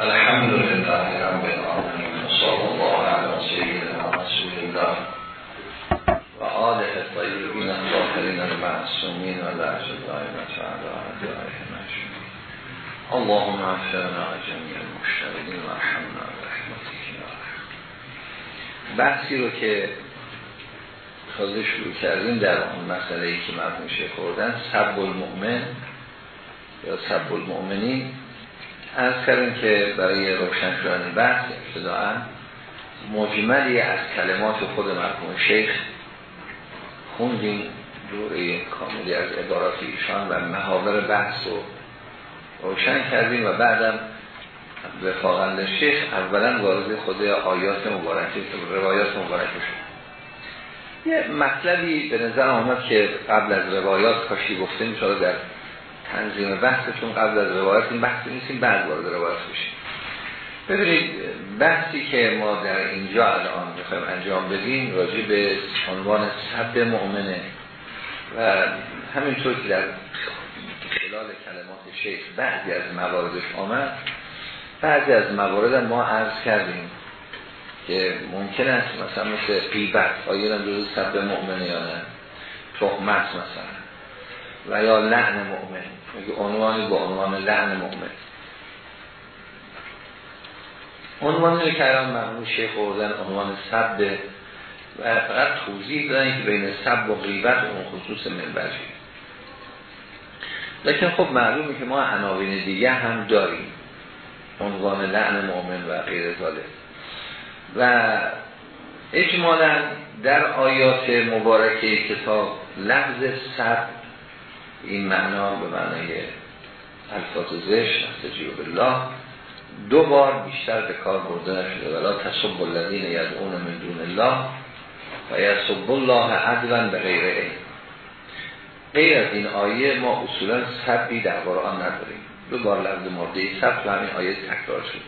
الحمد لله رب العالمين صلى الله على سيدنا رسول الله و آله الطیبین الطاهرین المعصومین و لعج الدائمت و علی مجموعین اللهم اغفرنا جميع المشتغلین و رحمنا برحمتك یا بحثی رو که تازه شروع کردیم در اون مسئله ای که مرحوم شیخ خوردن سب المؤمن یا سب المؤمنین. از کردیم که برای روشن شدن بحث ابتداعا مجملی از کلمات خود مرحوم شیخ خوندیم دوره کاملی از عبارات ایشان و محاور بحث رو روشن کردیم و بعدم به فاقند شیخ اولا وارد خود آیات مبارکه روایات مبارکه شد. یه مطلبی به نظر آمد که قبل از روایات کاشی گفتیم شده در تنظیم بحثتون قبل از روایت این بحثی نیستیم بعد وارد روایت بشیم ببینید بحثی که ما در اینجا الان می‌خوایم انجام بدیم راجع به عنوان سب مؤمنه و همینطور که در خلال کلمات شیخ بعضی از مواردش آمد بعضی از موارد ما عرض کردیم که ممکن است مثلا مثل قیبت آیا جزو سب مؤمنه یا نه؟ تهمت مثلا. و یا لعن مؤمن. میگه عنوانی با عنوان لعن مؤمن. عنوانی که الان مرموم شیخ عنوان سب. و فقط توضیح دادن که بین سب و غیبت اون خصوص منبجی لیکن خب معلومه که ما عناوین دیگه هم داریم. عنوان لعن مؤمن و غیر ذالک. و اجمالا در آیات مبارکه کتاب لفظ سب این معنا به معنای الفاظ زشت استجیب بالله دو بار بیشتر به کار برده نشده. ولا تصب الذین یدعون من دون الله و یصب الله عدلا به غیر این. غیر از این آیه ما اصولا سبی در قرآن نداریم. دو بار لفظ مرده سب و همین آیه تکرار شد.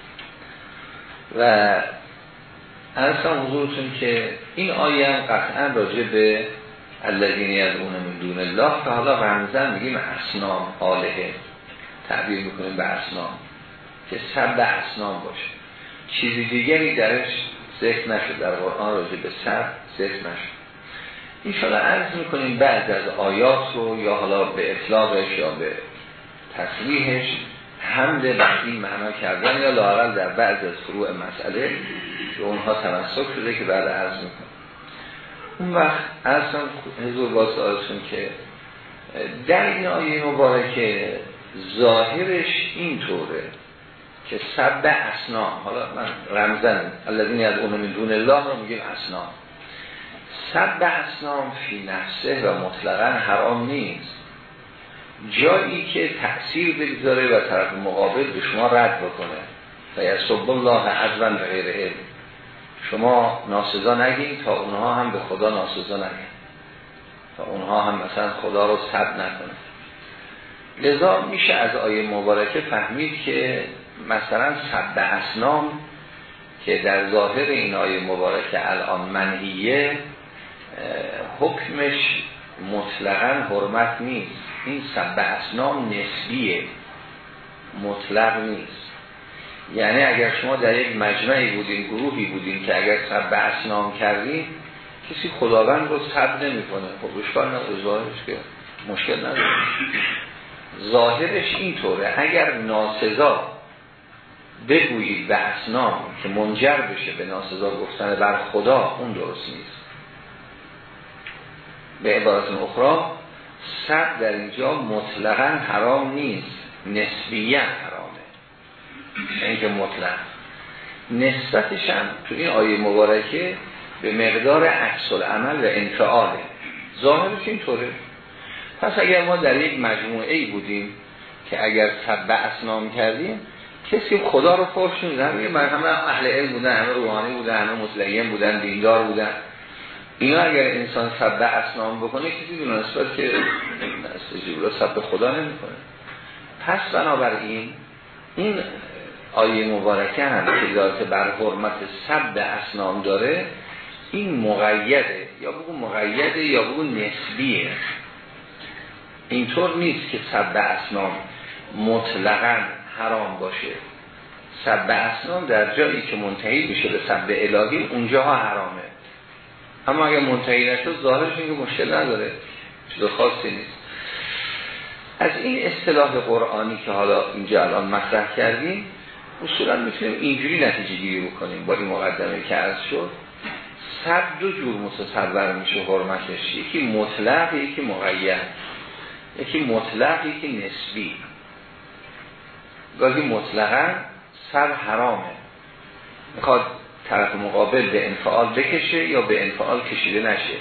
و ارسان حضورتون که این آیه هم قطعا راجع به الذین یدعون من دون الله که حالا رمزن میگیم اسنام آلهه. تعبیر می‌کنیم به اسنام. که سب اسنام باشه. چیزی دیگری درش ذکر نشد. در قرآن راجع به سب ذکر نشد. این شالا عرض می‌کنیم بعد از آیات رو یا حالا به اطلاقش یا به تصریحش حمد به این معنا کردن یا لاقل در بعض از فروع مسئله که اونها تمسک شده که بعد عرض می‌کنم اون وقت اصلا حضور با که در این آیه مبارکه ظاهرش اینطوره که سب اسنام حالا من رمزن الذین از اون من دون الله رو میگیم اسنام سب اسنام فی نفسه و مطلقا حرام نیست. جایی که تأثیر بگذاره و طرف مقابل به شما رد بکنه. و الله عزبا به غیر علم. شما ناسزا نگین تا اونها هم به خدا ناسزا نگین. تا اونها هم مثلا خدا رو سب نکنه لذا میشه از آیه مبارکه فهمید که مثلا سب اسنام که در ظاهر این آیه مبارکه الان منعیه حکمش مطلقا حرمت نیست. این سب اسنام نسبیه. مطلق نیست. یعنی اگر شما در یک مجمعی بودین گروهی بودین که اگر سب اسنام کردین کسی خداوند رو سب نمی کنه خب نداره ظاهرش که مشکل نداره. ظاهرش اینطوره. اگر ناسزا بگویید به اسنام که منجر بشه به ناسزا گفتن بر خدا اون درست نیست. به عبارت اخرى سب در اینجا مطلقا حرام نیست. نسبیت اینکه مطلق. نسبتش هم تو این آیه مبارکه به مقدار عکس عمل و انفعاله. ظاهرش اینطوره. پس اگر ما در یک مجموعه ای بودیم که اگر سب اسنام کردیم کسی خدا رو فرش نمیدن من همه اهل علم بودن همه روحانی بودن همه متلقین بودن دیندار بودن. اینا اگر انسان سب اسنام بکنه کسی دونه نسبت که استجیب را سب خدا نمی‌کنه. پس بنابراین این آیه مبارکه هم که ذات بر حرمت سب اسنام داره این مقیده. یا بگو مقیده یا بگو نسبیه. اینطور نیست که سب اسنام مطلقا حرام باشه. سب اسنام در جایی که منتهی بشه به سب الهی اونجاها حرامه. اما اگر منتهی نشد ظاهرش اینکه مشکل نداره. چیز خاصی نیست. از این اصطلاح قرآنی که حالا اینجا الان مطرح کردیم اصولا می‌تونیم اینجوری نتیجه گیری بکنیم با این مقدمه که از شد. صد دو جور متصور میشه حرمتش. یکی مطلق یکی مقید. یکی مطلق یکی نسبی. گاهی مطلقا سر حرامه. می‌خواد طرف مقابل به انفعال بکشه یا به انفعال کشیده نشه.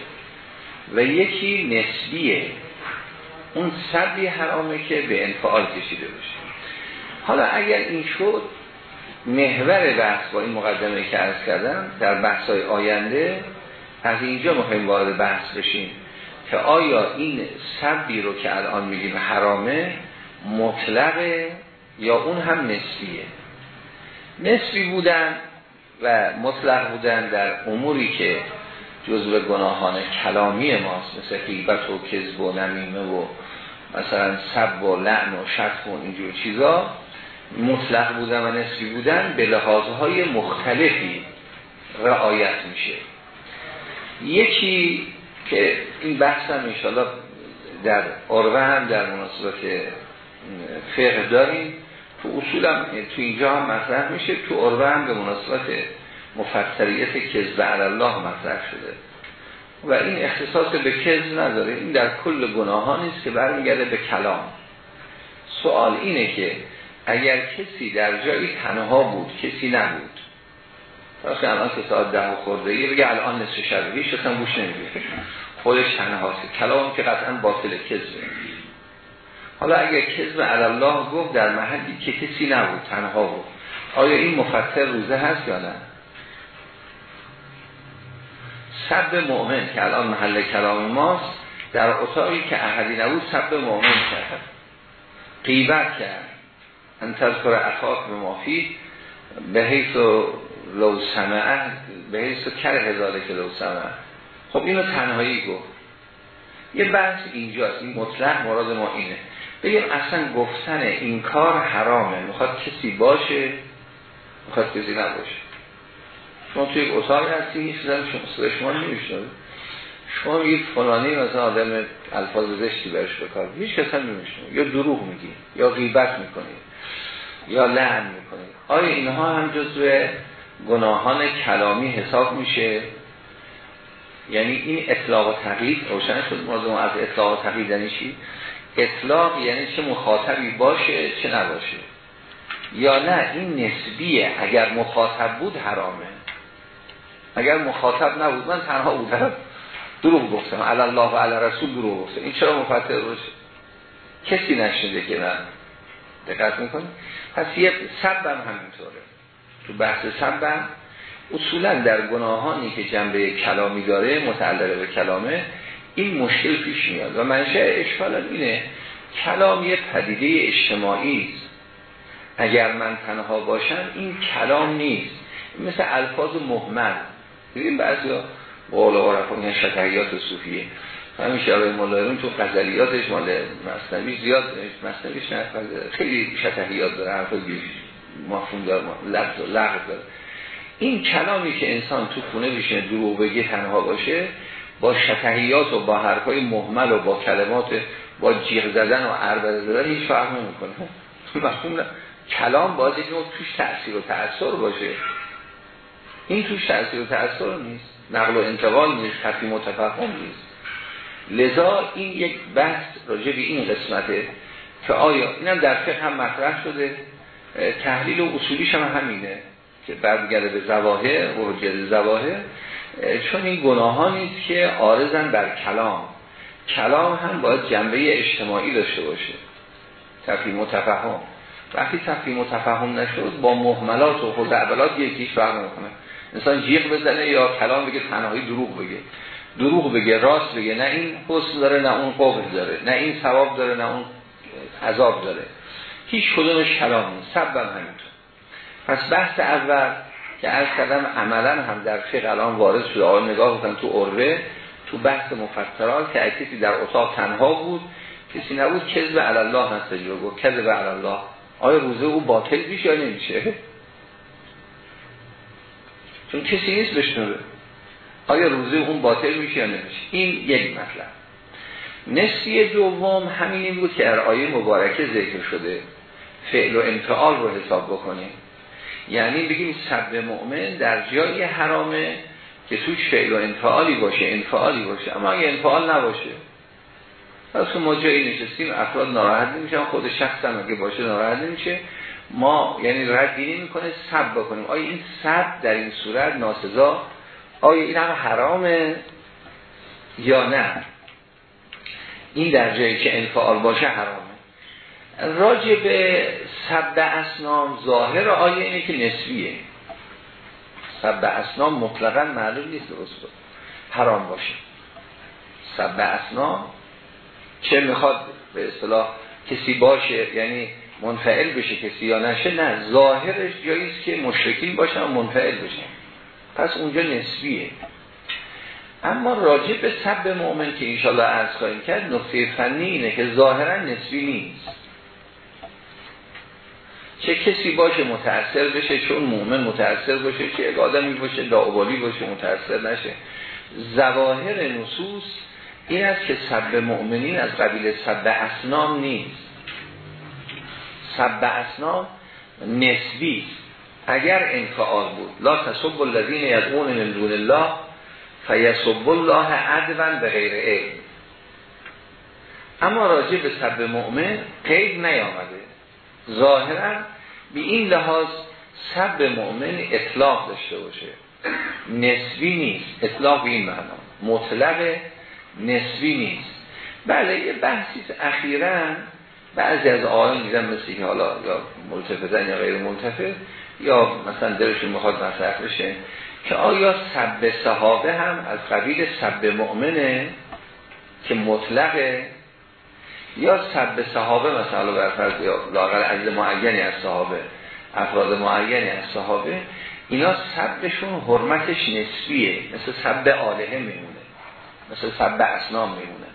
و یکی نسبیه. اون سبی حرامه که به انفعال کشیده بشه حالا اگر این شد محور بحث با این مقدمه که ارز کردم در بحث های آینده از اینجا مهم وارد بحث بشیم که آیا این سبی رو که الان میگیم حرامه مطلقه یا اون هم نسبیه؟ نسبی بودن و مطلق بودن در اموری که جزو گناهان کلامی ماست مثل قیبت و کذب و نمیمه و مثلا سب و لعن و شتم و اینجور چیزا. مطلق بودن و نسبی بودن به لحاظهای مختلفی رعایت میشه. یکی که این بحث هم انشاءالله در عربه هم در مناسبت فقه داریم تو اصول هم تو اینجا هم مطرح میشه تو عربه هم به مناسبت مفسریت کذب الله مطرح شده. و این اختصاص به کذب نداره این در کل گناهانی است که برمیگرده به کلام. سوال اینه که اگر کسی در جایی تنها بود کسی نبود. وقتی الان که ساعت ده خورده یه بگه الان نصف شب. هیچ اصلا گوش نمیده. خودش تنهاست کلام که قطعا باطل کذبه. حالا اگر کذب الله گفت در محلی که کسی نبود تنها بود. آیا این مفسر روزه هست یا نه؟ سب مؤمن که الان محل کلام ماست در اتاقی که احدی نبود سب مؤمن کرد. قیبت کرد. انتظر اخاق به مافی به حیث لو سمعه به حیث کر هزاره که لو سمعه. خب اینو تنهایی گفت. یه بحث اینجاست این مطلق مراد ما اینه. بگیم اصلا گفتن این کار حرامه می‌خواد کسی باشه؟ می‌خواد کسی نباشه. شما توی یک اتاق هستی هیچ شما شما نمیشنوه. شما میگید فلانی مثلا آدم الفاظ زشتی برش بکار. هیچ کس هم یا دروغ میگی یا غیبت می‌کنی. یا لعن می‌کنی. آیا اینها هم جزو گناهان کلامی حساب میشه؟ یعنی این اطلاق و تقیید روشن شد موضوع از اطلاق و تقیید یعنی چی؟ اطلاق یعنی چه مخاطبی باشه چه نباشه. یا نه این نسبیه. اگر مخاطب بود حرامه. اگر مخاطب نبود من تنها بودم. دروغ گفتم. علی الله و علی رسول دروغ گفتم. این چرا مفتر باشه؟ کسی نشنده که من دقت می‌کنی؟ پس یه سبم همینطوره. تو بحث سبم اصولا در گناهانی که جنبه کلامی داره متعلقه به کلامه این مشکل پیش میاد. و منشه اشکال اینه کلام یه پدیده اجتماعی است. اگر من تنها باشم این کلام نیست. مثل الفاظ محمد. دیدیم بعضی قول میگن شتریات صوفیه. همیشه آقای مولایرون تو قذلیاتش مال مصنوی زیاد مصنویش نه خیلی شتهیات داره حرف مفهوم داره لفظ و لغت داره. این کلامی که انسان تو خونه بشه دروغ بگه تنها باشه با شتهیات و با حرفای محمل و با کلمات با جیغ زدن و عربه زدن هیچ فرق نمی‌کنه. مفهوم کلام باید یک توش تأثیر و تأثیر باشه. این توش تأثیر و تأثیر نیست. نقل و انتقال نیست. خفی متفهم نیست. لذا این یک بحث راجع به این قسمته که آیا اینم در فقه هم مطرح شده؟ تحلیل و اصولیش هم همینه که برگرده به زواهر و زواهر. چون این گناه نیست که آرزن بر کلام. کلام هم باید جنبه اجتماعی داشته باشه. تفهیم متفهم وقتی تفهیم متفهم نشد با محملات و خود اولات یکیش فرق نمی‌کنه. انسان جیغ بزنه یا کلام بگه تنهایی دروغ بگه. دروغ بگه راست بگه نه این حسن داره نه اون قبل داره نه این ثواب داره نه اون عذاب داره. هیچ کدومش کلام نیست سبب همینطور. پس بحث اول که از کردم عملا هم در فقه الان وارد شده. آقای نگاه بکنم تو عروه تو بحث مفسرات که کسی در اتاق تنها بود کسی نبود کذب الله نستجیب گفت. کذب الله. آیا روزه او باطل میشه یا نمیشه؟ چون کسی نیست بشنوه. آیا روزه اون باطل میشه یا نمیشه؟ این یک مطلب. نصفی دوم همین بود که در آیه مبارکه ذکر شده. فعل و انفعال رو حساب بکنیم یعنی بگیم سب مؤمن در جای حرامه که توش فعل و انفعالی باشه انفعالی باشه. اما اگه انفعال نباشه پس ما جایی نشستیم افراد ناراحت نمیشن خود شخص هم اگه باشه ناراحت نمیشه. ما یعنی رد بینی می‌کنه سب بکنیم. آیا این سب در این صورت ناسزا آیا این هم حرامه یا نه؟ این در جایی که انفعال باشه حرامه. راجع به سب اسنام ظاهر آیه اینه که نسبیه. سب اسنام مطلقا معلوم نیست درست حرام باشه. سب اسنام چه می‌خواد به اصطلاح کسی باشه یعنی منفعل بشه کسی یا نشه نه. ظاهرش جاییست که مشرکین باشن و منفعل بشن. پس اونجا نسبیه. اما راجع به سب مؤمن که انشالله عرض خواهیم کرد نقطه فنی اینه که ظاهرا نسبی نیست. چه کسی باشه متأثر بشه چون مؤمن متأثر باشه چه یک آدمی باشه لاعبالی باشه متأثر نشه. زواهر نصوص این است که سب مؤمنین از قبیل سب اسنام نیست. سب اسنام نسبی اگر انفعال بود لا تسب الذین یدعون من دون الله فیسب الله عدوا به غیر علم. اما راجع به سب مؤمن قید نیامده. ظاهرا به این لحاظ سب مؤمن اطلاق داشته باشه. نسبی نیست. اطلاق این معنا. مطلق نسبی نیست. بله یه بحثی اخیرا بعضی از آقایان میدن مثل حالا یا ملتفتن یا غیر ملتفت یا مثلا دلشون می‌خواد مصرف بشه که آیا سب صحابه هم از قبیل سب مؤمنه که مطلقه؟ یا سب صحابه مثلا برفرض یا لاغر عزیز معینی از صحابه افراد معینی از صحابه اینا سبشون حرمتش نسبیه مثل سب آلهه میمونه مثل سب اسنام میمونه.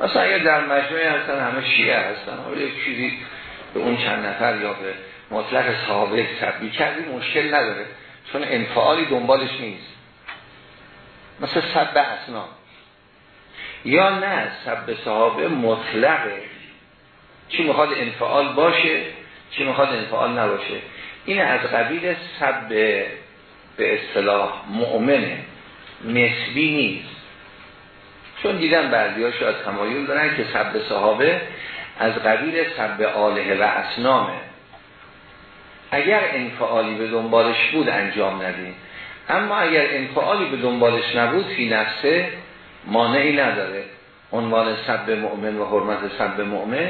مثلا اگر در مجموعه هستن همه شیعه هستن حالا یک چیزی به اون چند نفر یا به مطلق صحابه سبی کردی مشکل نداره. چون انفعالی دنبالش نیست. مثل سب اسنام یا نه سب صحابه مطلقه. چی می‌خواد انفعال باشه چی می‌خواد انفعال نباشه. این از قبیل سب به اصطلاح مؤمنه نسبی نیست. چون دیدن بعضی ها شاید تمایل دارن که سب صحابه از قبیل سب آله و اسنامه اگر انفعالی به دنبالش بود انجام ندیم. اما اگر انفعالی به دنبالش نبود فی نفسه مانعی نداره. عنوان سب مؤمن و حرمت سب مؤمن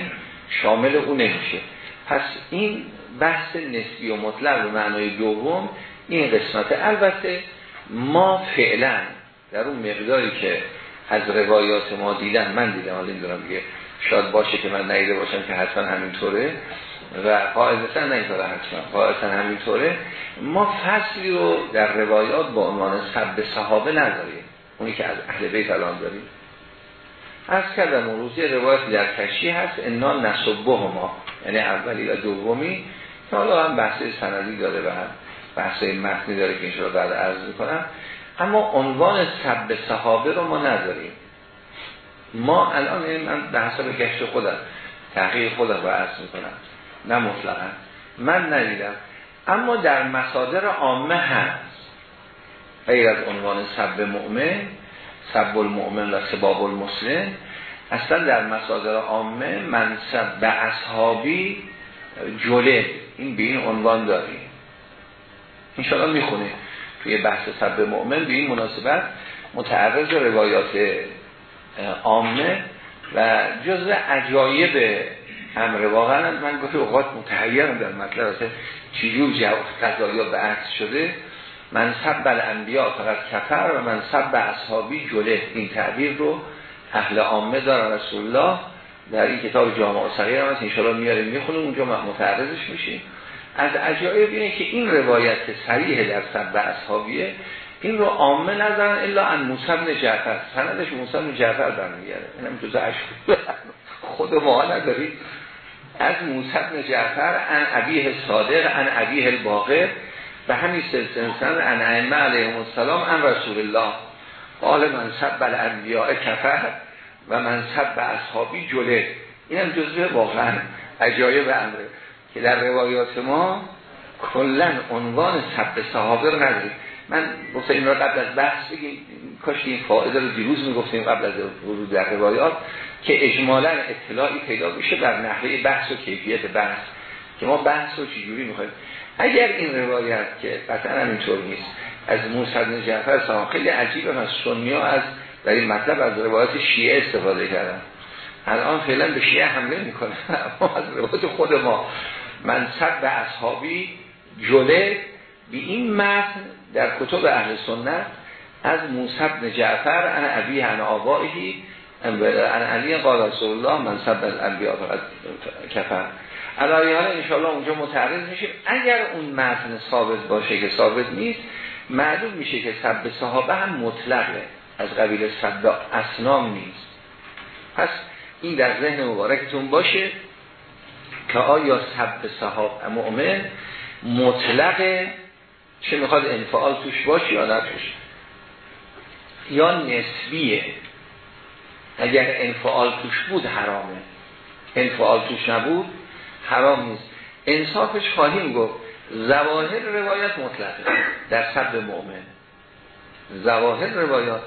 شامل او نمیشه. پس این بحث نسبی و مطلق به معنای دوم این قسمت. البته ما فعلا در اون مقداری که از روایات ما دیدن من دیدم حالا که شاید باشه که من نیده باشم که حتما همینطوره. و قاعدتا اینطوره حتما. قاعدتا همینطوره. ما فصلی رو در روایات با عنوان سب صحابه نداریم اونی که از اهل بیت الان داریم. از کردم اون روزی روایت در کشی هست. انا نصبه ما یعنی اولی و دومی. که حالا هم بحث سندی داره و هم بحث متنی داره که این بعد عرض می‌کنم. اما عنوان سب صحابه رو ما نداریم ما الان این من به حساب گشت خودم تحقیق خودم رو عرض می‌کنم. نه مطلقا. من ندیدم. اما در مصادر عامه هست. غیر از عنوان سب مؤمن سب المؤمن و سباب المسلم اصلا در مصادر عامه منصب به اصحابی جله این به این عنوان داریم. انشاءالله می‌خونه. توی بحث سب مؤمن به این مناسبت متعرض روایات عامه و جزء عجایب امر واقعا من گفت اوقات متحیرم در مطلب است چجور قضایا به عکس شده. من سب الانبیا فقط کفر و من سب اصحابی جله. این تعبیر رو اهل عامه دارن. رسول الله در این کتاب جامعه صغیر هم هست. انشاءالله میاریم می‌خونیم. اونجا متعرضش میشیم. از عجایب اینه که این روایت که صریح در سب اصحابیه. این رو عامه ندارن الا ان موسی بن جعفر. سندش موسی بن جعفر برمیگرده. اینم جزء خود ما نداریم. از موسی بن جعفر ان ابیه صادق ان ابیه الباقر به همین سلسله سند ان ائمه علیهم السلام ان رسول الله. قال من سب الانبیاء کفر و من سب اصحابی جله. اینم جزء واقعا عجایب امره که در روایات ما کلا عنوان سب صحابه رو نداریم. من گفتم این را قبل از بحث بگیم کاش این فائده رو دیروز می‌گفتیم قبل از ورود در روایات. که اجمالا اطلاعی پیدا بشه در نحوه بحث و کیفیت بحث. که ما بحث رو چجوری می‌خوایم؟ اگر این روایت که قطعا اینطور نیست از موسی بن جعفر خیلی عجیبه از سنی از در این مطلب از روایت شیعه استفاده کردن. الان فعلا به شیعه حمله می‌کنه اما از روایت خود ما. منصب به اصحابی جله به این متن در کتب اهل سنت از موسی بن جعفر انا ابی آبائهی انا علی قال رسول الله منصب الانبیاء فقط کفر. علایه حالا انشاءالله اونجا متعرض میشیم اگر اون متن ثابت باشه که ثابت نیست معلوم میشه که سب صحابه هم مطلقه. از قبیل سب اسنام نیست. پس این در ذهن مبارکتون باشه که آیا سب صحابه مؤمن مطلقه؟ چه می‌خواد انفعال توش باشه یا نه توش؟ یا نسبیه؟ اگر انفعال توش بود حرامه. انفعال توش نبود حرام نیست. انصافش خواهیم گفت زواهر روایت مطلقه در سب مؤمن. زواهر روایات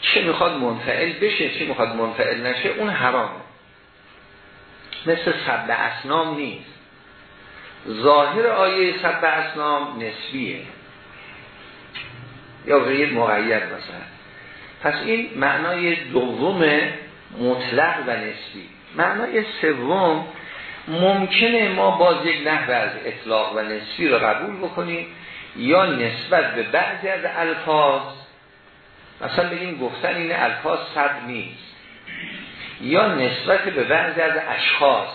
چه می‌خواد منفعل بشه چه می‌خواد منفعل نشه اون حرامه. مثل سب اسنام نیست. ظاهر آیه سب اسنام نسبیه. یا غیر مقید مثلا. پس این معنای دوم مطلق و نسبی. معنای سوم ممکنه ما باز یک نحو از اطلاق و نسبی رو قبول بکنیم یا نسبت به بعضی از الفاظ مثلا بگیم گفتن این الفاظ صد نیست یا نسبت به بعضی از اشخاص.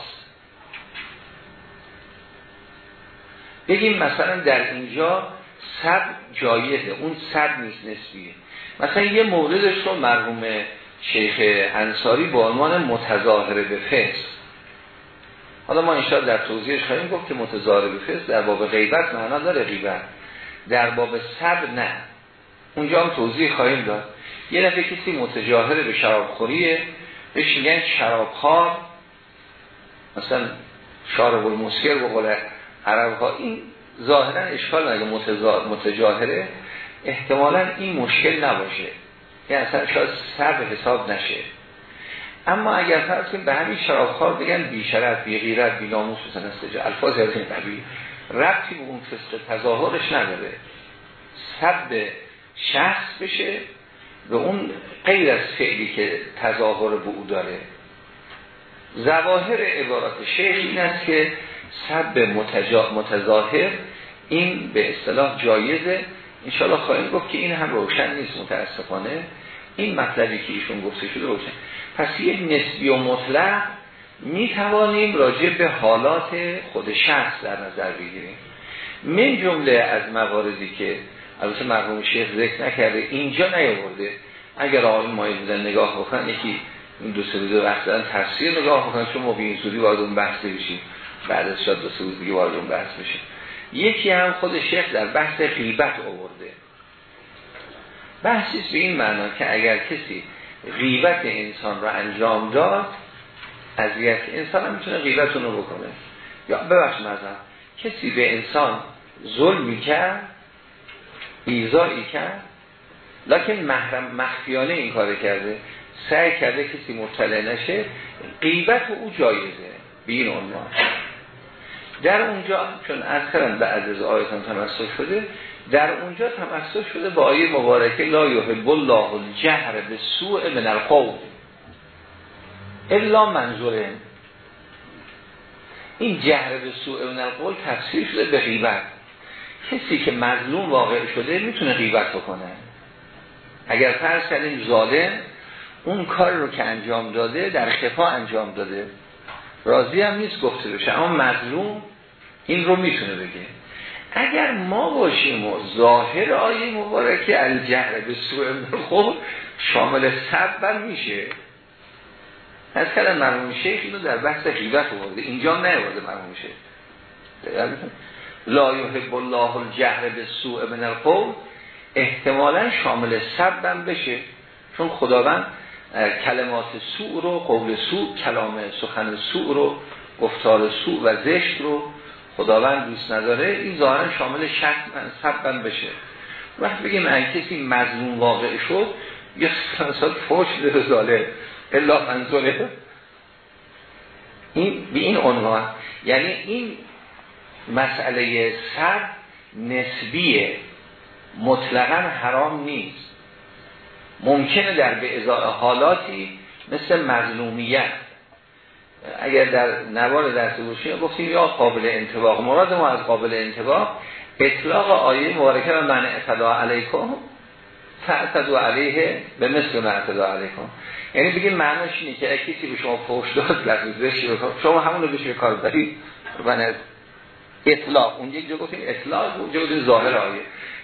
بگیم مثلا در اینجا صد جایزه اون صد نیست نسبیه. مثلا یه موردش رو مرحوم شیخ انصاری با عنوان متظاهره به فسق. حالا ما انشاء در توضیحش خواهیم گفت که متظاهره به فسق در باب غیبت معنا داره غیبت. در باب صد نه. اونجا هم توضیح خواهیم داد. یه دفعه کسی متجاهره به شرابخوریه بهش میگن شرابخوار. مثلا شارب المسکر به قول عرب ها این ظاهرا اشکال اگه متجاهره احتمالا این مشکل نباشه. یعنی اصلا شاید سر حساب نشه. اما اگر فرض کنیم به همین شرابخوار بگن بی شرف بی غیرت بی ناموس مثلا استجا الفاظ از این قبیل ربطی به اون فسق تظاهرش نداره. سب شخص بشه به اون غیر از فعلی که تظاهر به او داره. زواهر عبارات شیخ این است که سب متظاهر این به اصطلاح جایزه. انشاءالله خواهیم گفت که این هم روشن نیست متاسفانه. این مطلبی که ایشون گفته شده روشن. پس یک نسبی و مطلق می توانیم راجع به حالات خود شخص در نظر بگیریم. من جمله از مواردی که البته مرحوم شیخ ذکر نکرده اینجا نیاورده. اگر آقای مایه بودن نگاه بکنن یکی این دو سه روز وقت دارن تفسیر نگاه بکنن چون ما به این وارد اون بحث بشیم بعد از شاید دو سه روز دیگه وارد اون بحث بشیم یکی هم خود شیخ در بحث غیبت آورده. بحثیست به این معنا که اگر کسی غیبت انسان را انجام داد اذیت انسان هم می‌تونه غیبت رو بکنه. یا ببخش مثلا کسی به انسان ظلم کرد ایزایی کرد لکن محرم مخفیانه این کار کرده سعی کرده کسی مطلع نشه غیبت او جایزه. به این عنوان. در اونجا چون از به عزیز آیتان تمسک شده در اونجا تمسک شده با آیه مبارکه لا یحب الله الجهر به سوء من القول الا منظوره این. جهر به سوء من القول تفسیر شده به غیبت. کسی که مظلوم واقع شده می‌تونه غیبت بکنه. اگر فرض کردیم ظالم اون کار رو که انجام داده در خفا انجام داده. راضی هم نیست گفته بشه. اما مظلوم این رو می‌تونه بگه. اگر ما باشیم و ظاهر آیه مبارکه الجهر به سوء خب شامل سب میشه. از کلم مرموم شیخ اینو در بحث غیبت آورده. اینجا نیورده مرموم شیخ. لا یحب الله الجهر به سوء من القول احتمالا شامل سبم بشه. چون خداوند کلمات سوء رو قول سوء کلام سخن سوء رو گفتار سوء و زشت رو خداوند دوست نداره این ظاهرا شامل شک سبم بشه. وقت بگیم اگه کسی مظلوم واقع شد یه سنسات فوش به ظالم الا منظوره. این به این عنوان. یعنی این مسئله سر نسبیه. مطلقا حرام نیست. ممکنه در به ازای حالاتی مثل مظلومیت اگر در نوار درس گوشی گفتیم یا قابل انتباق. مراد ما از قابل انتباق اطلاق آیه مبارکه و من اعتدا علیکم فاعتدوا علیه به مثل من اعتدا علیکم. یعنی بگیم معناش اینه که کسی به شما فوش داد لحظه شما همون رو بشه کار دارید. و اطلاق اون یک جا گفتیم اطلاق اونجا گفتیم ظاهر آیه.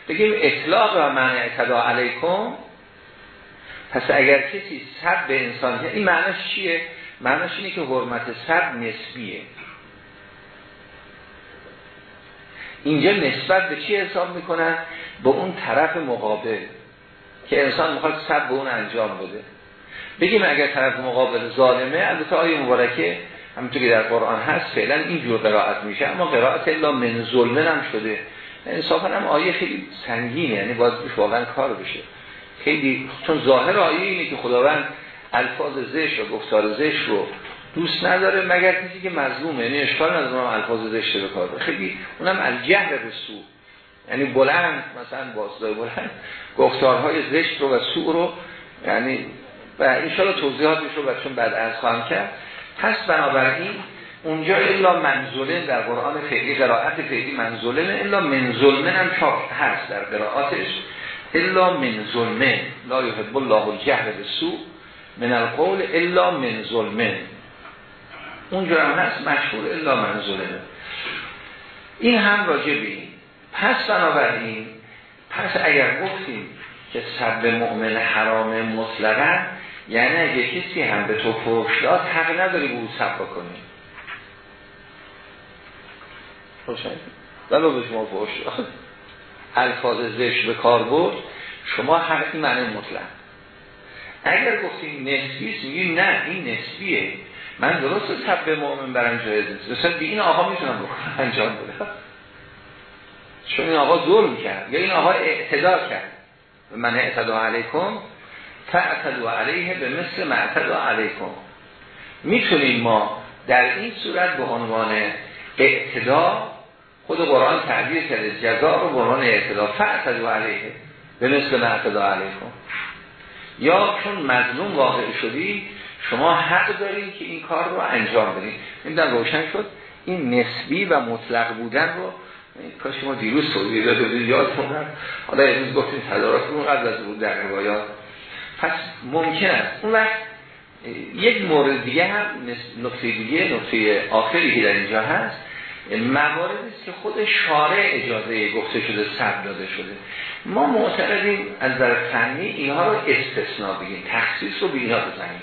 بگیم اطلاق و من اعتدا علیکم پس اگر کسی صد به انسان این معناش چیه؟ معناش اینه که حرمت صد نسبیه. اینجا نسبت به چی حساب می‌کنن؟ به اون طرف مقابل. که انسان می‌خواد صد به اون انجام بده. بگیم اگر طرف مقابل ظالمه البته آیه مبارکه همونطور که در قرآن هست فعلا اینجور قرائت میشه اما قرائت الا من ظلمه هم شده. انصافا هم آیه خیلی سنگینه یعنی باید واقعا کار بشه. خیلی چون ظاهر آیه اینه که خداوند الفاظ زشت و گفتار زشت رو دوست نداره مگر کسی که مظلومه. یعنی اشکال نداره الفاظ زشت به کار خیلی اونم الجهر به سو یعنی بلند مثلا بازدای بلند گفتارهای زشت رو و سو رو یعنی و انشاءالله توضیحاتش رو چون بعد از خواهم کرد. پس بنابراین اونجا الا منزوله در قرآن فعلی قرائت فعلی منزوله الا منزولمه هم چاپ هست در قرائاتش الا من ظلمه لا یحب الله الجهر به سو من القول الا من ظلمه اونجا هم هست مشهور الا من ظلمه این هم راجع بین پس بنابراین پس اگر گفتیم که سب مؤمن حرام مطلقا یعنی اگه کسی هم به تو فوش داد حق نداری به او سب بکنی. ولو به شما داد. الفاظ زشت به کار بود شما حق این معنی مطلق. اگر گفتیم نسبی میگیم نه این نسبیه. من درست سب مؤمن برم جایز نیست. مثلا به این آقا می‌تونم بکنم انجام بده چون این آقا ظلم کرد. یا این آقا اعتدا کرد. من اعتدا علیکم فاعتدوا علیه به مثل معتدا علیکم. می‌تونیم ما در این صورت به عنوان اعتدا خود قرآن تعبیر کرده جزا رو عنوان اعتدا فاعتدوا علیه. به مثل معتدا علیکم. یا چون مظلوم واقع شدی شما حق دارید که این کار رو انجام بدید این روشن شد. این نسبی و مطلق بودن رو کاش ما دیروز توضیح داده یاد حالا امروز گفتیم تدارکمون قبل از بود در روایات. پس ممکن است. اون وقت یک مورد دیگه هم نقطه دیگه نقطه آخری که در اینجا هست مواردی که خود شارع اجازه گفته شده سب داده شده. ما معتقدیم از در فنی اینها رو استثناء بگیم تخصیص رو به اینها بزنیم.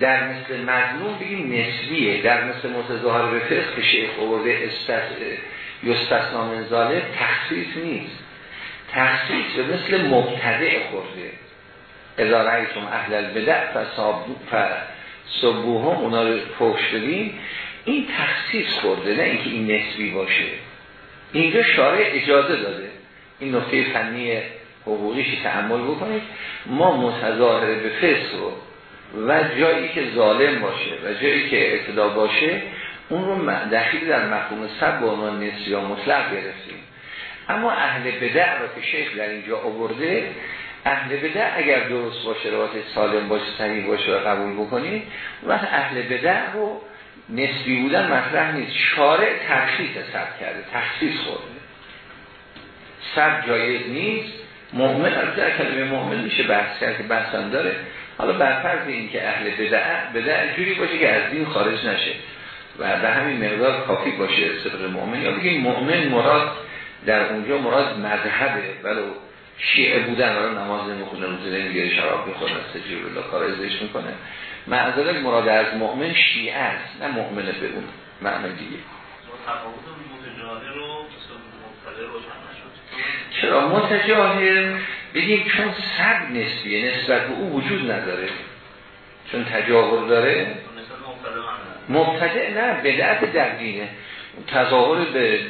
در مثل مظلوم بگیم نسبیه در مثل متظاهر به فقه که شیخ آورده یستثنا من ظالم تخصیص نیست. تخصیص به مثل مبتدع خورده. اذا رأیتم اهل البدع فصبوهم اونا رو پوش بدیم این تخصیص خورده نه اینکه این نسبی باشه. اینجا شارع اجازه داده. این نقطه فنی حقوقیش تعمل بکنید. ما متظاهر به فسق رو و جایی که ظالم باشه و جایی که اعتدا باشه اون رو دخیل در مفهوم سب با عنوان نسبی یا مطلق گرفتیم. اما اهل بدع رو که شیخ در اینجا آورده اهل بدع اگر درست باشه روایت سالم باشه صحیح باشه و قبول بکنید و اهل بدع رو نسبی بودن مطرح نیست. شارع ترخیص سب کرده تخصیص خورده سب جایز نیست. مؤمن در کلمه مؤمن میشه بحث کرد که بحثم داره. حالا برفرض این که اهل بدع بدع جوری باشه که از دین خارج نشه و به همین مقدار کافی باشه صدق مؤمن. یا بگیم مؤمن مراد در اونجا مراد مذهبه ولو شیعه بودن رو نماز نمی‌خونه روزه نمی‌گیره شراب بخوره استجیب الله کار ازش می‌کنه. معذرت مراد از مؤمن شیعه است نه مؤمن به اون معنی دیگه. چرا؟ متجاهر بگیم چون صد نسبیه نسبت به او وجود نداره. چون تجاهر داره مبتدع نه بدعت در دینه تظاهر به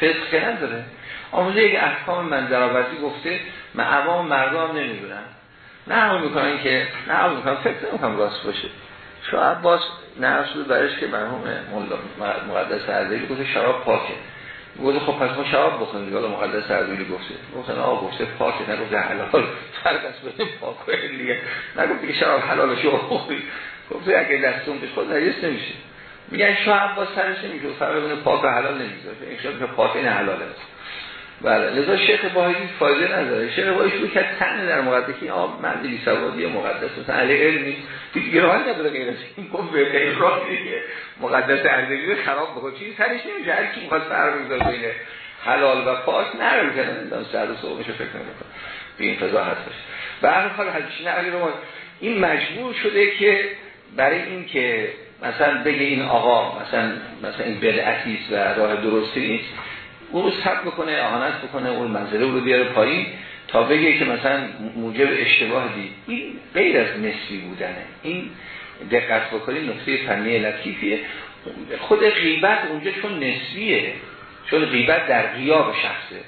فسق نداره. آموزه یک احکام من درآوردی گفته من عوام مردم نمی‌دونم نه می‌کنن که نه می‌کنن فکر نمی‌کنم راست باشه. شاید باز نه اصول برش که مرحوم مقدس عزیزی گفته شراب پاکه. گفته خب پس ما شراب بخوریم دیگه مقدس عزیزی گفته. گفته نه گفته پاکه نگفته حلال. فرق است بین پاک و دیگه. نگفته که شراب حلال شو. بخوری گفته اگه دستون به خود نجس نمیشه. میگن شاید با سرش نمیشه. فرق بین پاک و حلال نمی‌ذاره این که پاک این حلاله. بله لذا شیخ باهایی فایده نداره. شیخ باهایی کرد تنه در مقدس که آب مرد بی سوادی مقدس مثلا علی علمی دیگه راه نداره غیر از این کن به راه دیگه مقدس اردگی خراب بکن. چیزی سرش نمیشه. هر کی می‌خواد فرق بگذار بین حلال و پاک نرم کنه نمی‌دونم سر و صبحشو فکر نمی‌کنه. به این فضا هستش. به هر حال حدیث علی رو این مجبور شده که برای این که مثلا بگه این آقا مثلا مثلا این بدعتی و راه درستی نیست او رو ثبت بکنه اهانت بکنه اون منظره رو بیاره پایین تا بگه که مثلا موجب اشتباه دید این غیر از نسبی بودنه. این دقت بکنید نقطه فنی لطیفیه. خود غیبت اونجا چون نسبیه چون غیبت در غیاب شخصه.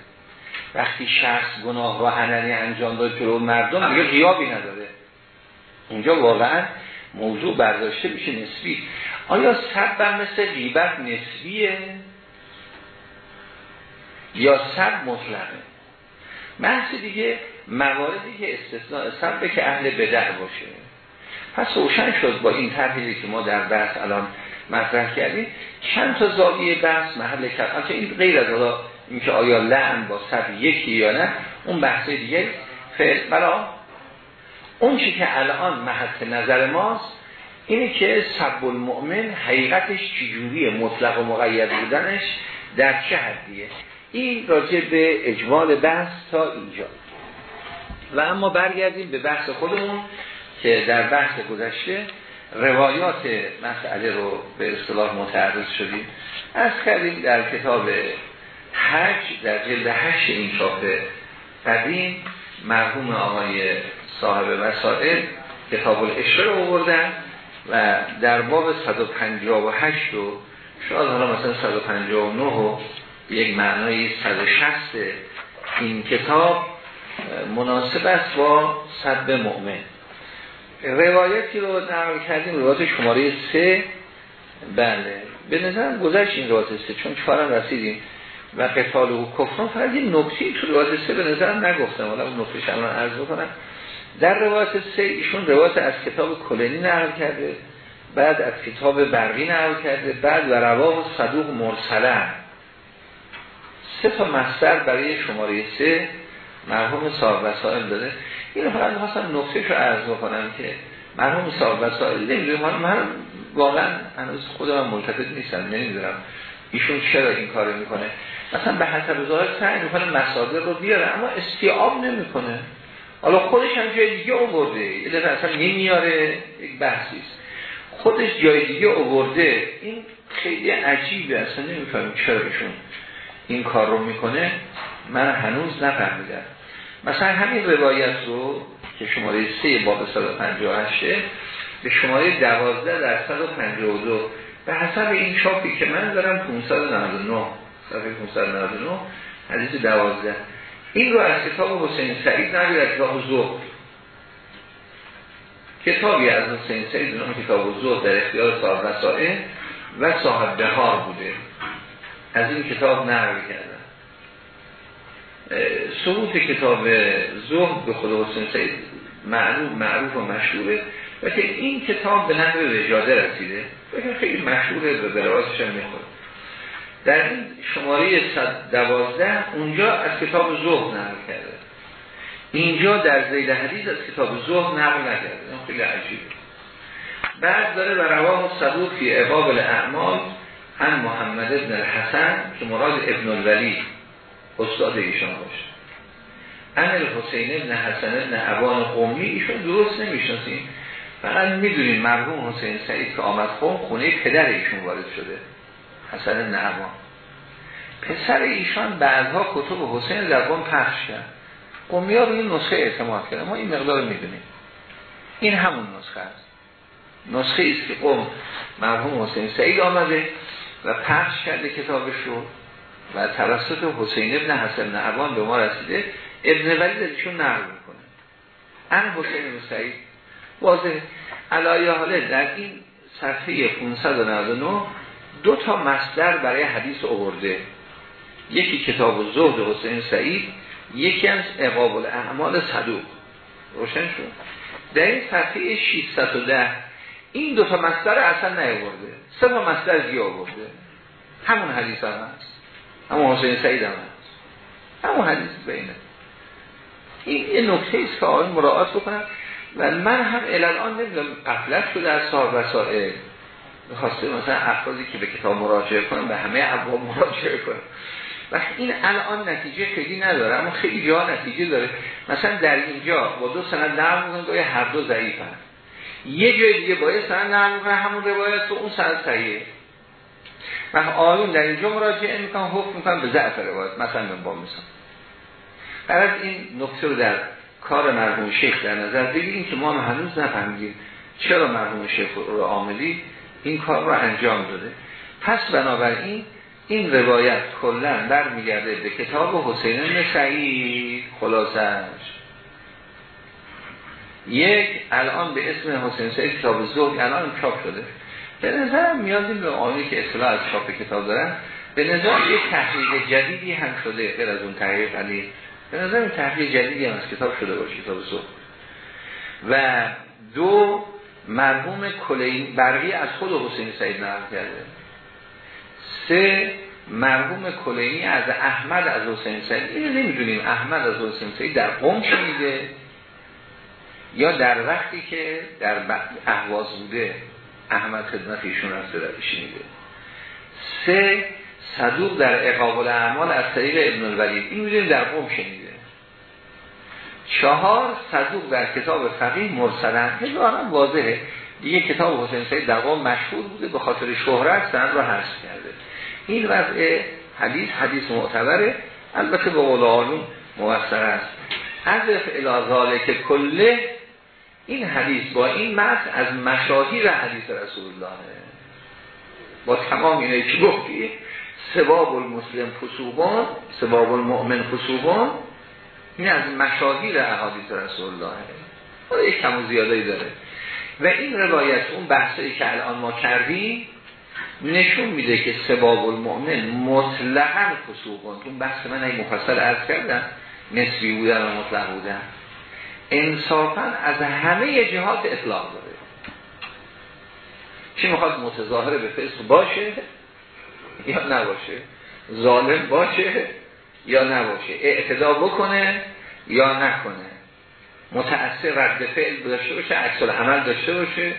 وقتی شخص گناه و عننی انجام داد رو مردم دیگه غیابی نداره. اونجا واقعا موضوع برداشته میشه نسبی آیا سب مثل غیبت نسبیه یا سب مطلقه. بحث دیگه مواردی که استثناء سب که اهل بدع باشه. پس روشن شد با این طرحی که ما در بحث الان مطرح کردیم. چند تا زاویه بحث محل کرد که این غیر از حالا اینکه آیا لعن با سب یکی یا نه اون بحث دیگه فعل بلا اون چی که الان محط نظر ماست اینه که سب المؤمن حقیقتش چجوریه؟ مطلق و مقید بودنش در چه حدیه؟ این راجع به اجمال بحث تا اینجا. و اما برگردیم به بحث خودمون که در بحث گذشته روایات مسئله رو به اصطلاح متعرض شدیم. از کردیم در کتاب حج در جلد هشت این چاپ قدیم مرحوم آقای صاحب مسائل کتاب الاشره رو آوردن و در باب 158 و شاید حالا مثلا 159 و یک معنای 160 این کتاب مناسب است با صد مؤمن. روایتی رو نقل کردیم روایت شماره سه. بله به نظرم گذشت این روایت سه چون چهارم رسیدیم و قتال و کفران فقط یه نکتی تو روایت سه به نظرم نگفتم. حالا اون نکتهش الان عرض بکنم. در روایت سه ایشون روایت از کتاب کلینی نقل کرده بعد از کتاب برقی نقل کرده بعد و رواه صدوق مرسله سه تا مصدر برای شماره سه مرحوم صاحب وسائل داده این فقط می‌خواستم نقطه رو عرض بکنم که مرحوم صاحب وسائل نمی‌دونم من واقعا هنوز خودم ملتفت نیستم نمی‌دونم ایشون چرا این کارو می‌کنه. مثلا به حسب ظاهر سعی می‌کنه مصادر رو بیاره اما استیعاب نمی‌کنه. حالا خودش هم جای دیگه آورده یه دفعه اصلا نمیاره یک بحثیست خودش جای دیگه آورده این خیلی عجیبه اصلا نمی‌فهمم چرا ایشون این کار رو می‌کنه من هنوز نفهمیدم. مثلا همین روایت رو که شماره 3 باب 158 به شماره 12 در 152 به حسب این چاپی که من دارم 599 صفحه 599 حدیث 12 این رو از کتاب حسین سعید نبید از کتاب زهد. کتابی از حسین سعید نام کتاب زهد در اختیار صاحب وسائل و صاحب بهار بوده. از این کتاب نقل کردن ثبوت کتاب زهد به خدا حسین سید معروف, معروف و مشهوره. و که این کتاب به نقل رجاده رسیده و خیلی مشهوره و به رواسش هم می‌خوره. در این شماره 112 اونجا از کتاب زهد نقل کرده. اینجا در زیل حدیث از کتاب زهد نقل نکرده. خیلی عجیبه. بعد داره و رواه صدوق فی الاعمال هم محمد ابن الحسن که مراد ابن الولی استاد ایشان باشه. ان الحسین ابن حسن ابن عبان قومی ایشون درست نمی‌شناسیم. فقط می‌دونیم مرحوم حسین سعید که آمد قوم خونه پدر ایشون وارد شده حسن ابن عبان. پسر ایشان بعدها کتب حسین قوم پخش کرد. قومی ها به این نسخه اعتماد کرد ما این مقدار می‌دونیم. این همون نسخه است. نسخه است که قوم مرحوم حسین سعید آمده. و پخش کرده کتابش رو و توسط حسین ابن حسن نعبان به ما رسیده ابن ولی ایشون نقل می‌کنه. ان حسین ابن سعید واضح علایه حاله در این صفحه 599 دو تا مصدر برای حدیث آورده. یکی کتاب زهد حسین سعید یکی از اقاب الاعمال صدوق. روشن شد؟ در این صفحه 610 این دو تا مصدر اصلا نیاورده. سه تا مصدر دیگه آورده. همون حدیث هم هست. همون حسین سعید هم هست. همون حدیث بینه. این یه نکته است که آقای مراعات بکنم. و من هم الان نمی‌دونم قفلت شده از صاحب وسائل. خواسته مثلا افرادی که به کتاب مراجعه کنم به همه ابواب مراجعه کنم و این الان نتیجه خیلی نداره اما خیلی جا نتیجه داره. مثلا در اینجا با دو سند می‌کنن که هر دو ضعیفن. یه جای دیگه باید سند نقل می‌کنن همون روایت تو اون سند صحیحه و آیون در اینجا مراجعه می‌کنن حکم می‌کنن به ضعف روایت مثلا من با مثلا از این نکته رو در کار مرحوم شیخ در نظر بگیریم که ما هنوز نفهمیدیم چرا مرحوم شیخ رو عاملی این کار رو انجام داده. پس بنابراین این روایت کلا برمیگرده به کتاب حسین سعید خلاصش یک الان به اسم حسین سعید کتاب زهد الان چاپ شده. به نظرم میادیم به آنی که اصطلاح از چاپ کتاب دارن به نظر یک تحقیق جدیدی هم شده غیر از اون تحقیق علی. به نظر تحقیق جدیدی هم از کتاب شده باشه کتاب زهد. و دو مرحوم کلین برقی از خود حسین سعید نقل کرده. سه مرحوم کلینی از احمد از حسین سعید. اینو نمی‌دونیم احمد از حسین سعید در قوم شنیده یا در وقتی که در احواز بوده احمد خدمت ایشون از شنیده سه صدوق در اقابل اعمال از طریق ابن الولید. این می‌دونیم در قوم شنیده. چهار صدوق در کتاب فقیه مرسلن. هم واضحه. دیگه کتاب حسین سعید در قوم مشهور بوده به خاطر شهرت سند رو حذف کرده. این وضع حدیث حدیث معتبره. البته به قول آنون موثر است. حضرت الازاله که کله این حدیث با این متن از مشاهیر حدیث رسول الله با تمام اینه که گفتی سباب المسلم فسوبان سباب المؤمن فسوبان این از مشاهیر احادیث رسول الله حالا یک کم و زیادهی داره. و این روایت اون بحثی که الان ما کردیم نشون میده که سباب المؤمن مطلقا فسوقون اون بحث من این مفصل عرض کردم نسبی بودن و مطلق بودن. انصافا از همه جهات اطلاق داره. چی می‌خواد متظاهر به فسق باشه یا نباشه؟ ظالم باشه یا نباشه؟ اعتدا بکنه یا نکنه؟ متأثر رد فعل داشته باشه عکس عمل داشته باشه.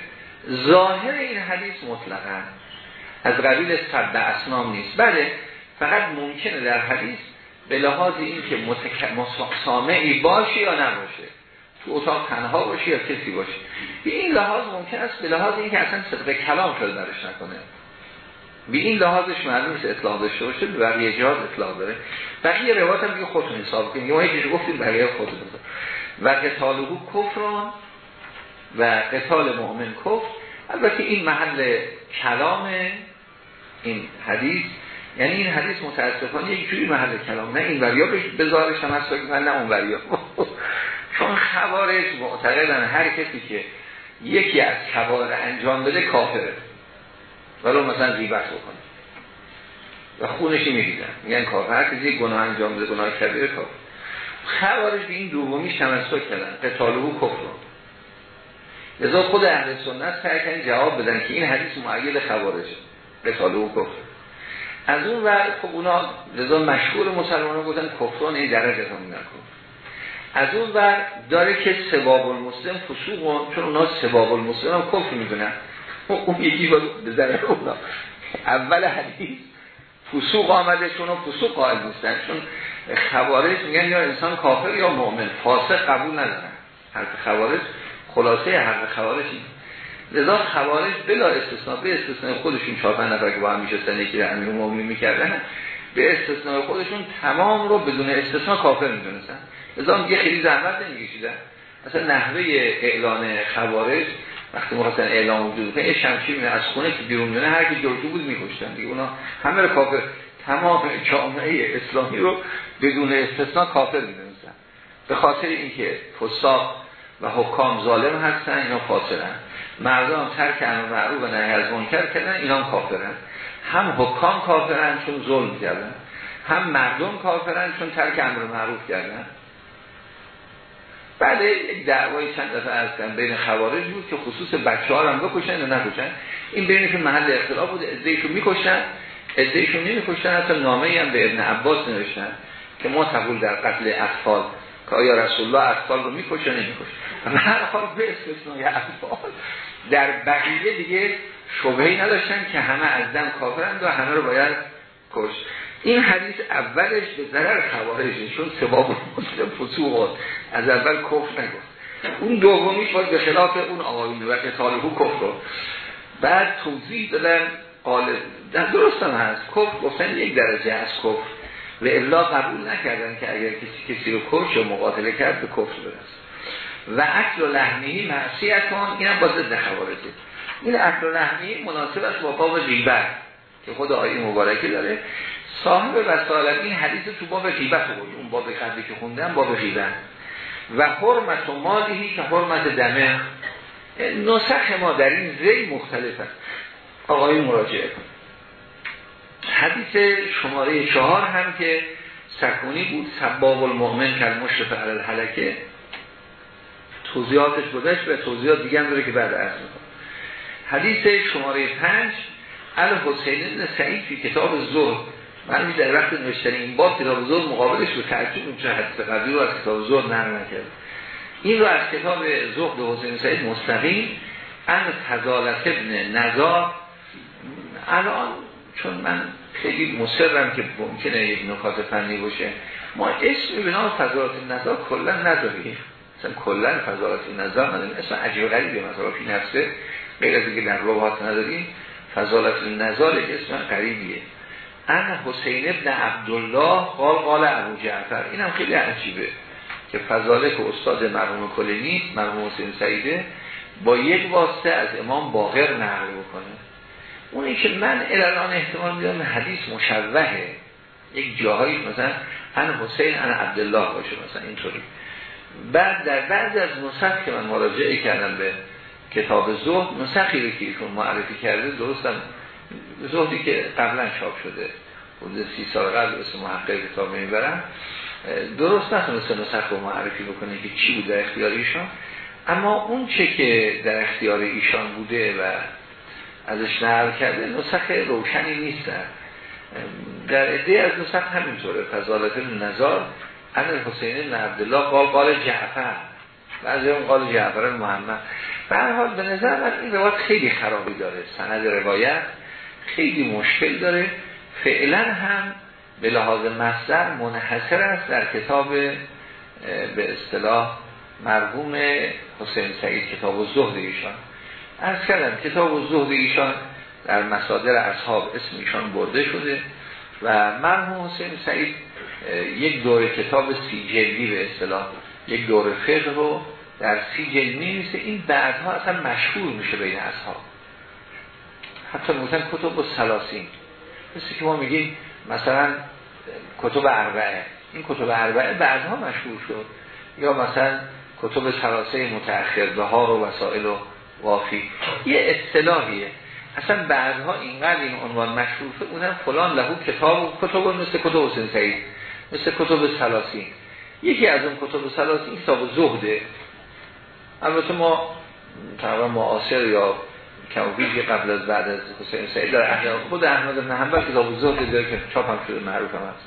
ظاهر این حدیث مطلقا از قبیل صد اسنام نیست. بله فقط ممکنه در حدیث به لحاظ این که متک... سامعی باشه یا نباشه. تو اتاق تنها باشه یا کسی باشه به این لحاظ ممکن است به لحاظ این که اصلا صدق کلام شده درش نکنه. به این لحاظش معلوم است اطلاق داشته باشه به بقیه جهاز اطلاق داره. بقیه روایت هم دیگه خودتون حساب کنید. ما یکیش گفتیم بقیه خودتون و قتال او کفران و قتال مؤمن کفر. البته این محل کلام این حدیث یعنی این حدیث متاسفانه یک جوری محل کلام. نه این وریا بذارش هم هست نه اون وریا چون خوارج معتقدن هر کسی که یکی از کبار انجام بده کافره. ولو مثلا غیبت بکنه. و خونشی میگیدن میگن کافر. هر کسی گناه انجام بده گناه کبیر کافر. خوارج به این دومیش تمسک کردن. قتالو کفر. لذا خود اهل سنت سعی جواب بدن که این حدیث معید خوارجه قتالو کفر. از اون ور خب اونا لذا مشهور مسلمان گفتن کفران این درجه هم نکن. از اون ور داره که سباب المسلم فسوق چون اونا سباب المسلم هم کفر می‌دونن اون یکی به ذره اونا. اول حدیث فسوق آمده چون فسوق قائل نیستن. چون خوارج میگن یا انسان کافر یا مؤمن. فاسق قبول ندارن. حرف خوارج خلاصه حرف خوارج لذا خوارج بلا استثناء به استثناء خودشون چهار نفر که با هم میشستن یکی رو امیر می‌کردن به استثناء خودشون تمام رو بدون استثناء کافر می‌دونستن. لذا یه خیلی زحمت نمیکشیدن. اصلا نحوه اعلان خوارج وقتی می‌خواستن اعلام وجود کنه شمشیر از خونه که بیرون میونه هر کی جلوشو بود میکشتن. دیگه اونا همه رو کافر تمام جامعه اسلامی رو بدون استثناء کافر می‌دونستن. به خاطر اینکه فساق و حکام ظالم هستن اینا فاسرن مردم ترک امر معروف و نهی از منکر کردن اینا کافرن. هم حکام کافرن چون ظلم کردن هم مردم کافرن چون ترک امر معروف کردن. بعد یک دعوای چند دفعه از بین خوارج بود که خصوص بچه ها هم بکشن یا نکشن. این بینشون محل اختلاف بود ادهیشون می‌کشن ادهیشون نمی‌کشن حتی نامه هم به ابن عباس نوشتن که ما تقول در قتل اطفال که آیا رسول الله اطفال رو می‌کشه نمی‌کشه. و هر حال به استثنای اطفال در بقیه دیگه شبهی نداشتن که همه از دم کافرند و همه رو باید کش. این حدیث اولش به ضرر خوارجه چون سباب مسلم فسوق از اول کفر نگفت. اون دومیش باید به خلاف اون آقایون و قتالهو کفر بعد توضیح دادن قالب در درست هم هست. کفر گفتن یک درجه از کفر. و الا قبول نکردن که اگر کسی کسی رو کش یا مقاتله کرد به کفر برست و اکل و لحنهی معصیتان این هم باز ضد خوارجه این اکل و لحنهی مناسب است با باب غیبت که خود آیه مبارکه داره. صاحب وسائل این حدیث تو باب غیبت بود اون باب قبلی که خوندم باب غیبت. و حرمت و مالیهی که حرمت دمه. نسخ ما در این زی مختلف است. آقای مراجعه. کن حدیث شماره چهار هم که سکونی بود سباب المؤمن که مشرف علی الحلکه. توضیحاتش گذشت و توضیحات دیگه هم داره که بعد از حدیث شماره پنج ال حسین سعید کتاب زهد من در وقت نوشتن این باب کتاب زهد مقابلش رو ترکیب چه حدیث قبلی رو از کتاب زهد نقل نکرد. این رو از کتاب زهد حسین سعید مستقیم ان تزالت ابن نزار. الان چون من خیلی مصرم که ممکنه یک نکات فنی باشه ما اسم به نام فضالت نظر کلا نداریم. مثلا کلا فضالت نظر نداریم. اسم عجیب غریبه مثلا فی نفسه. غیر از اینکه در روات نداریم فضالت نظر اسم غریبیه. ان حسین ابن عبدالله قال قال ابو جعفر. اینم خیلی عجیبه که فضالت استاد مرحوم کلینی مرحوم حسین سعیده با یک واسطه از امام باقر نقل بکنه. اونی که من الان احتمال میدم حدیث مشوهه. یک جاهایی مثلا ان حسین ان عبدالله باشه مثلا اینطوری. بعد در بعض از نسخ که من مراجعه کردم به کتاب زهد نسخی رو که معرفی کرده درستم زهدی که قبلا چاپ شده. حدود سی سال قبل اسم محقق کتاب می‌برم. درست نتونسته نسخ رو معرفی بکنه که چی بود در اختیار ایشان. اما اون چه که در اختیار ایشان بوده و ازش نقل کرده نسخ روشنی نیستن در عده از نسخ همینطوره. فضالت نظار ان حسین عبدالله قال قال جعفر. بعضی اون قال جعفر محمد. به هر حال به نظر من این روایت خیلی خرابی داره. سند روایت خیلی مشکل داره. فعلا هم به لحاظ مصدر منحصر است در کتاب به اصطلاح مرحوم حسین سعید کتاب و زهد ایشان. از کردم کتاب و زهد ایشان در مسادر اصحاب اسم ایشان برده شده و مرحوم حسین سعید یک دور کتاب سی جلدی به اصطلاح یک دور فقه رو در سی جلد این بعدها اصلا مشهور میشه بین اصحاب. حتی مثلا کتب و سلاسین مثل که ما میگیم مثلا کتب اربعه. این کتب اربعه بعدها مشهور شد. یا مثلا کتب سلاسه متأخر بهار و وسائل و وافی یه اصطلاحیه. اصلا بعدها اینقدر این عنوان مشهور شد اونم فلان لهو کتاب و کتب مثل کتب حسین مثل کتب سلاسین یکی از اون کتب سلاسین کتاب زهده. البته ما تقریبا معاصر یا کمویجی قبل از بعد از حسین سعید در احیان خود احمد بن حنبل کتاب زهد داره که چاپ هم شده معروف هم هست.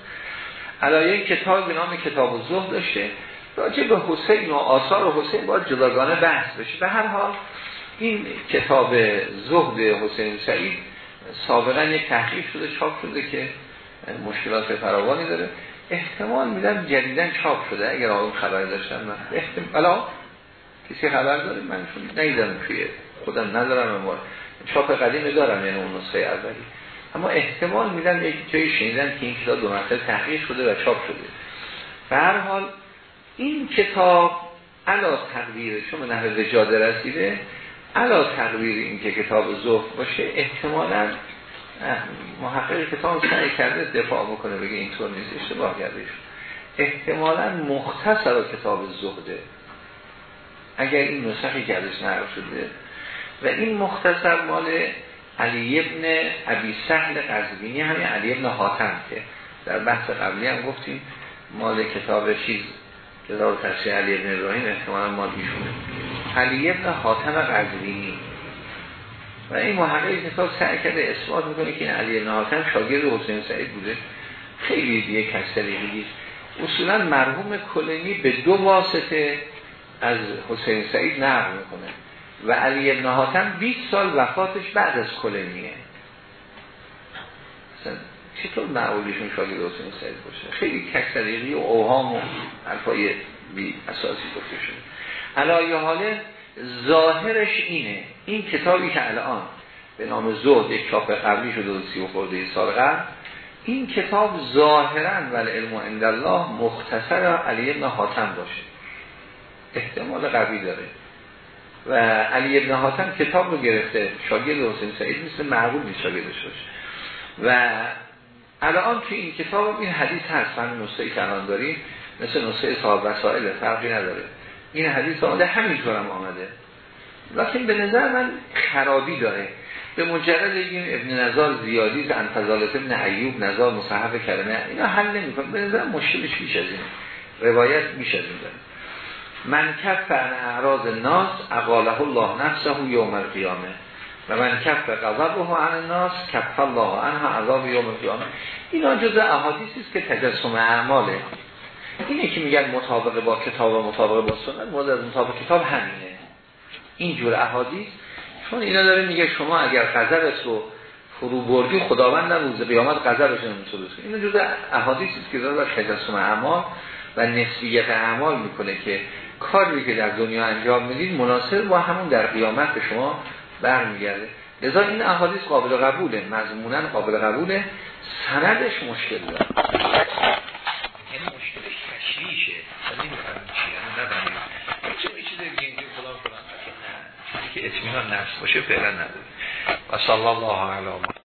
علایه کتاب به نام کتاب زهد داشته. راجع به حسین و آثار و حسین باید جداگانه بحث بشه. به هر حال این کتاب زهد حسین سعید سابقا یک تحقیق شده چاپ شده که مشکلات فراوانی داره. احتمال میدم جدیدن چاپ شده. اگر آقای خبر داشتن من احتمال کسی خبر داره؟ من نیدم توی خودم ندارم اما چاپ قدیمی دارم یعنی اون نسخه اولی. اما احتمال میدن یک جایی شنیدن که این کتاب دو مرتبه تحقیق شده و چاپ شده. به هر حال این کتاب علا تقدیر چون به نحو وجاده رسیده علا تقدیر این که کتاب زهد باشه احتمالا محقق کتاب سعی کرده دفاع بکنه بگه اینطور نیست اشتباه کرده. احتمالا مختصر کتاب زهده اگر این نسخی که ازش نقل شده و این مختصر مال علی ابن عبی سهل قزوینی همین علی ابن حاتم که در بحث قبلی هم گفتیم مال کتاب چیز کتاب تفسیر علی ابن ابراهیم احتمالا مال ایشونه. علی ابن حاتم قزوینی. و این محقق کتاب سعی کرده اثبات می‌کنه که این علی ابن حاتم شاگرد حسین سعید بوده. خیلی دیگه کسری اصولا مرحوم کلینی به دو واسطه از حسین سعید نقل می‌کنه. و علی ابن حاتم 20 سال وفاتش بعد از کلینیه. چطور معقولیشون شاگرد حسین سعید باشه؟ خیلی کسریقی و اوهام و حرفای بی اساسی گفته شده. علایه حاله ظاهرش اینه. این کتابی که الان به نام زهد یک چاپ قبلی شده و سی و خورده سال قبل این کتاب ظاهرا ولی علم عند الله مختصر علی ابن حاتم باشه. احتمال قوی داره. و علی ابن حاتم کتاب رو گرفته. شاگرد حسین سعید مثل معقول نیست شاگردش باشه. و الان که این کتاب این حدیث هست. من نسخه که الان داریم مثل نسخه صاحب وسائل فرقی نداره. این حدیث آمده همینطور هم آمده. لیکن به نظر من خرابی داره. به مجرد این ابن نظار زیادی که انفضالت ابن عیوب نظار مصحف کلمه اینا حل نمی به نظر مشکلش بیش از این. روایت بیش از این داره. من کف عن اعراض ناس اقاله الله نفسه یوم القیامه. و من کف غضبه عن ناس کف الله عنها عذاب یوم القیامه. اینا جزء احادیثی است که تجسم اعماله. اینه که میگن مطابق با کتاب و مطابق با سنت مورد از مطابق کتاب همینه. این جور احادیث چون اینا داره میگه شما اگر غضبت رو فرو بردی خداوند در روز قیامت غضبش نمی‌تونه اینا جزء احادیثی است که داره تجسم اعمال و نسبیت اعمال می‌کنه که کاری که در دنیا انجام می‌دید مناسب با همون در قیامت به شما برمیگرده. لذا این احادیث قابل قبوله مضمونا قابل قبوله. سندش مشکل داره. یعنی مشکلش تشریشه نمی‌فهمم چیه نبنیم چه چیز دیگه اینجا فلان فلان. که اطمینان نفس باشه فعلا نداره و صلی الله علیه